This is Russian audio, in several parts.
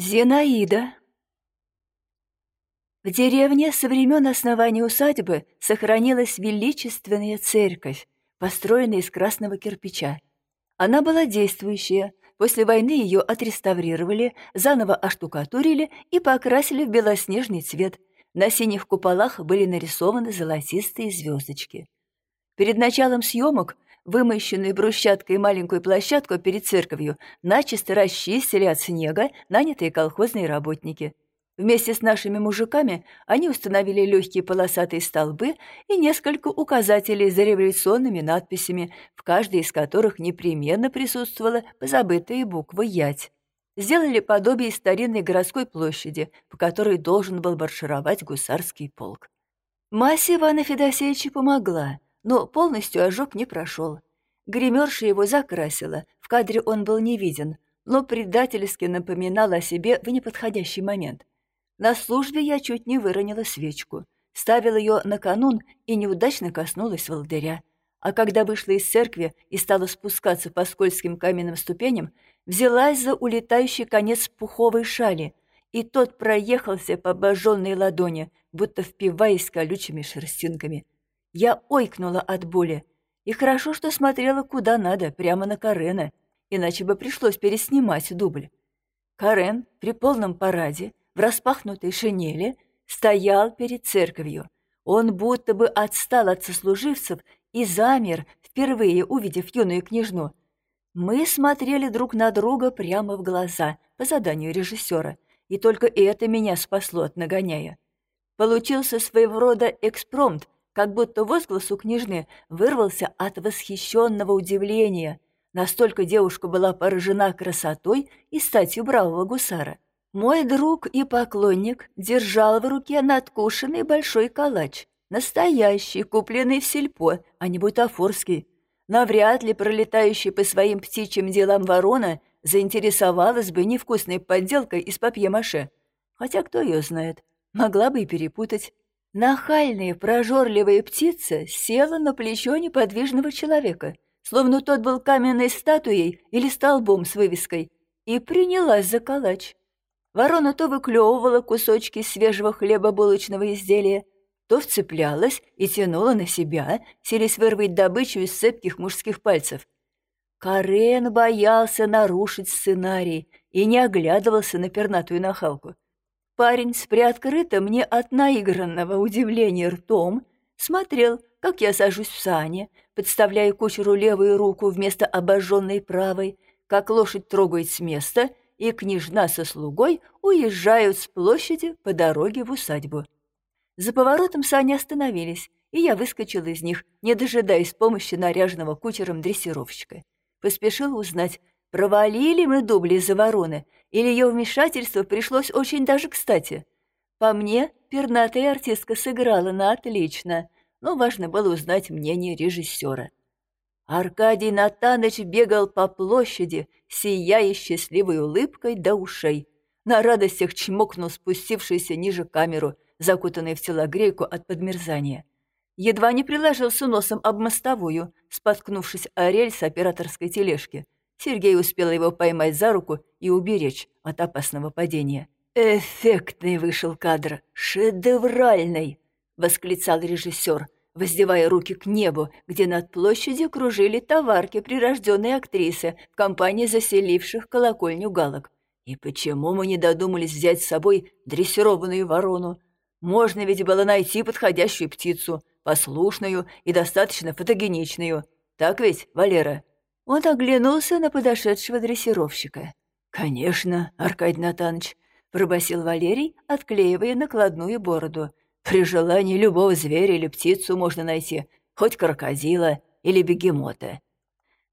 Зинаида. В деревне со времен основания усадьбы сохранилась величественная церковь, построенная из красного кирпича. Она была действующая, после войны ее отреставрировали, заново оштукатурили и покрасили в белоснежный цвет. На синих куполах были нарисованы золотистые звездочки. Перед началом съемок Вымощенную брусчаткой маленькую площадку перед церковью начисто расчистили от снега нанятые колхозные работники. Вместе с нашими мужиками они установили легкие полосатые столбы и несколько указателей за революционными надписями, в каждой из которых непременно присутствовала позабытая буква «Ять». Сделали подобие старинной городской площади, по которой должен был маршировать гусарский полк. Массе Ивана Федосеевича помогла — но полностью ожог не прошел. Гримерша его закрасила, в кадре он был не виден, но предательски напоминал о себе в неподходящий момент. На службе я чуть не выронила свечку. Ставила ее на канун и неудачно коснулась волдыря. А когда вышла из церкви и стала спускаться по скользким каменным ступеням, взялась за улетающий конец пуховой шали, и тот проехался по обожженной ладони, будто впиваясь колючими шерстинками — я ойкнула от боли. И хорошо, что смотрела куда надо, прямо на Карена, иначе бы пришлось переснимать дубль. Карен при полном параде, в распахнутой шинели, стоял перед церковью. Он будто бы отстал от сослуживцев и замер, впервые увидев юную княжну. Мы смотрели друг на друга прямо в глаза, по заданию режиссера, и только это меня спасло от нагоняя. Получился своего рода экспромт, как будто возглас у княжны вырвался от восхищенного удивления. Настолько девушка была поражена красотой и статью бравого гусара. Мой друг и поклонник держал в руке надкушенный большой калач. Настоящий, купленный в сельпо, а не бутафорский. Навряд ли пролетающий по своим птичьим делам ворона заинтересовалась бы невкусной подделкой из папье-маше. Хотя кто ее знает, могла бы и перепутать. Нахальная, прожорливая птица села на плечо неподвижного человека, словно тот был каменной статуей или столбом с вывеской, и принялась за калач. Ворона то выклевывала кусочки свежего хлеба булочного изделия, то вцеплялась и тянула на себя, селись вырвать добычу из цепких мужских пальцев. Карен боялся нарушить сценарий и не оглядывался на пернатую нахалку. Парень с приоткрытым мне от наигранного удивления ртом смотрел, как я сажусь в сане, подставляя кучеру левую руку вместо обожженной правой, как лошадь трогает с места, и княжна со слугой уезжают с площади по дороге в усадьбу. За поворотом сани остановились, и я выскочила из них, не дожидаясь помощи наряженного кучером дрессировщика. Поспешила узнать, провалили мы дубли из-за вороны — или ее вмешательство пришлось очень даже кстати. По мне, пернатая артистка сыграла на отлично, но важно было узнать мнение режиссера. Аркадий Натаныч бегал по площади, сияя счастливой улыбкой до ушей. На радостях чмокнул спустившийся ниже камеру, закутанный в телогрейку от подмерзания. Едва не приложился носом об мостовую, споткнувшись о рельс операторской тележки — Сергей успел его поймать за руку и уберечь от опасного падения. «Эффектный вышел кадр, шедевральный!» — восклицал режиссер, воздевая руки к небу, где над площадью кружили товарки прирожденной актрисы в компании заселивших колокольню галок. «И почему мы не додумались взять с собой дрессированную ворону? Можно ведь было найти подходящую птицу, послушную и достаточно фотогеничную. Так ведь, Валера?» Он оглянулся на подошедшего дрессировщика. «Конечно, Аркадий Натанович», — пробасил Валерий, отклеивая накладную бороду. «При желании любого зверя или птицу можно найти, хоть крокодила или бегемота.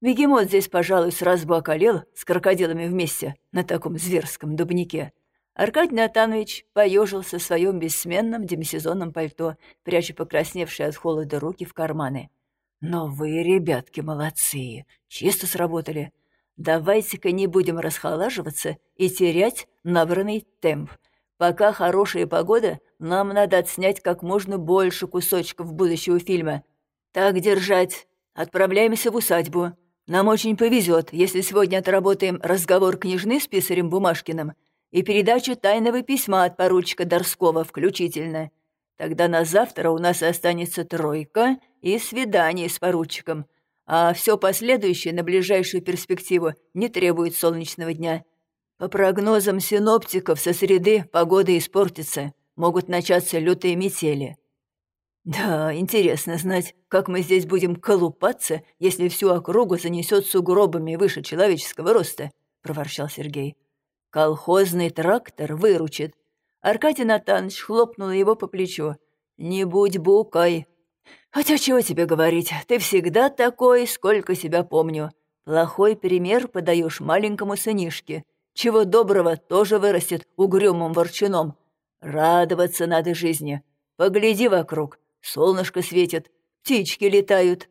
Бегемот здесь, пожалуй, сразу бы околел с крокодилами вместе на таком зверском дубнике». Аркадий Натанович поежился в своем бессменном демисезонном пальто, пряча покрасневшие от холода руки в карманы. Но вы, ребятки, молодцы, чисто сработали. Давайте-ка не будем расхолаживаться и терять набранный темп. Пока хорошая погода, нам надо отснять как можно больше кусочков будущего фильма. Так держать. Отправляемся в усадьбу. Нам очень повезет, если сегодня отработаем разговор княжны с писарем Бумашкиным и передачу тайного письма от поручика Дорского включительно. Тогда на завтра у нас останется тройка и свидание с поручиком, а все последующее на ближайшую перспективу не требует солнечного дня. По прогнозам синоптиков, со среды погода испортится, могут начаться лютые метели. Да, интересно знать, как мы здесь будем колупаться, если всю округу занесет сугробами выше человеческого роста, проворчал Сергей. Колхозный трактор выручит. Аркадий Натанович хлопнул его по плечу. «Не будь букой». «Хотя чего тебе говорить, ты всегда такой, сколько себя помню. Плохой пример подаешь маленькому сынишке. Чего доброго тоже вырастет угрюмым ворчуном. Радоваться надо жизни. Погляди вокруг, солнышко светит, птички летают».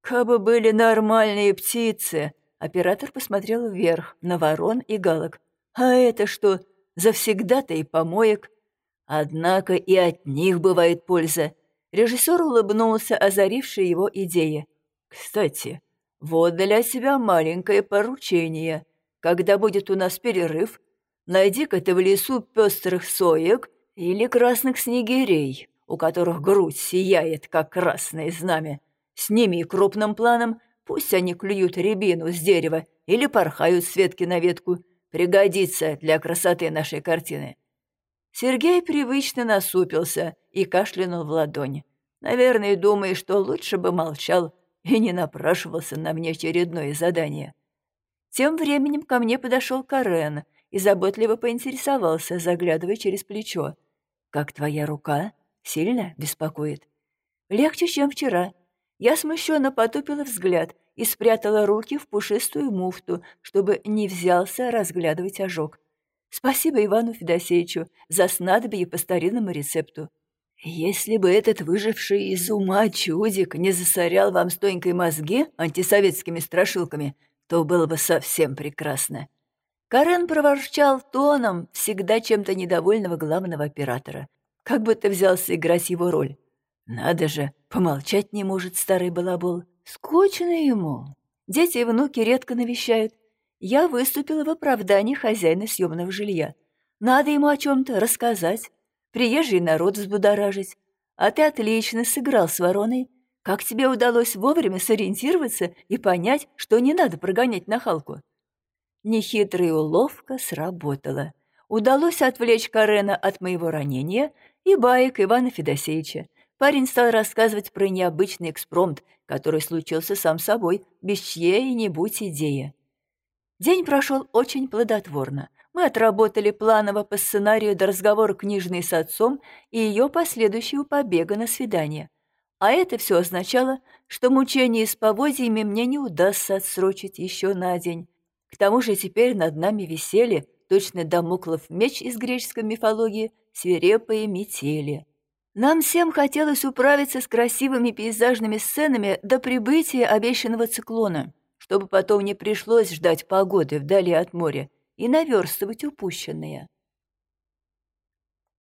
«Кабы были нормальные птицы», — оператор посмотрел вверх, на ворон и галок. А это что, завсегда-то и помоек? Однако и от них бывает польза. Режиссер улыбнулся, озаривший его идеи. Кстати, вот для себя маленькое поручение. Когда будет у нас перерыв, найди-ка ты в лесу пестрых соек или красных снегирей, у которых грудь сияет, как красное знамя. Сними крупным планом, пусть они клюют рябину с дерева или порхают с ветки на ветку — пригодится для красоты нашей картины». Сергей привычно насупился и кашлянул в ладони. Наверное, думая, что лучше бы молчал и не напрашивался на мне очередное задание. Тем временем ко мне подошел Карен и заботливо поинтересовался, заглядывая через плечо. «Как твоя рука? Сильно беспокоит?» «Легче, чем вчера». Я смущенно потупила взгляд и спрятала руки в пушистую муфту, чтобы не взялся разглядывать ожог. Спасибо Ивану Федосеевичу за снадобье по старинному рецепту. Если бы этот выживший из ума чудик не засорял вам стойкой мозги антисоветскими страшилками, то было бы совсем прекрасно. Карен проворчал тоном всегда чем-то недовольного главного оператора. Как бы ты взялся играть его роль? Надо же, помолчать не может старый балабол. Скучно ему. Дети и внуки редко навещают. Я выступила в оправдании хозяина съемного жилья. Надо ему о чем-то рассказать, приезжий народ взбудоражить. А ты отлично сыграл с вороной. Как тебе удалось вовремя сориентироваться и понять, что не надо прогонять нахалку? Нехитрая уловка сработала. Удалось отвлечь Карена от моего ранения и баек Ивана Федосеевича. Парень стал рассказывать про необычный экспромт, который случился сам собой, без чьей-нибудь идеи. День прошел очень плодотворно. Мы отработали планово по сценарию до разговора книжной с отцом и ее последующего побега на свидание. А это все означало, что мучение с повозьями мне не удастся отсрочить еще на день. К тому же теперь над нами висели, точно домоклов меч из греческой мифологии, свирепые метели. Нам всем хотелось управиться с красивыми пейзажными сценами до прибытия обещанного циклона, чтобы потом не пришлось ждать погоды вдали от моря и наверстывать упущенное.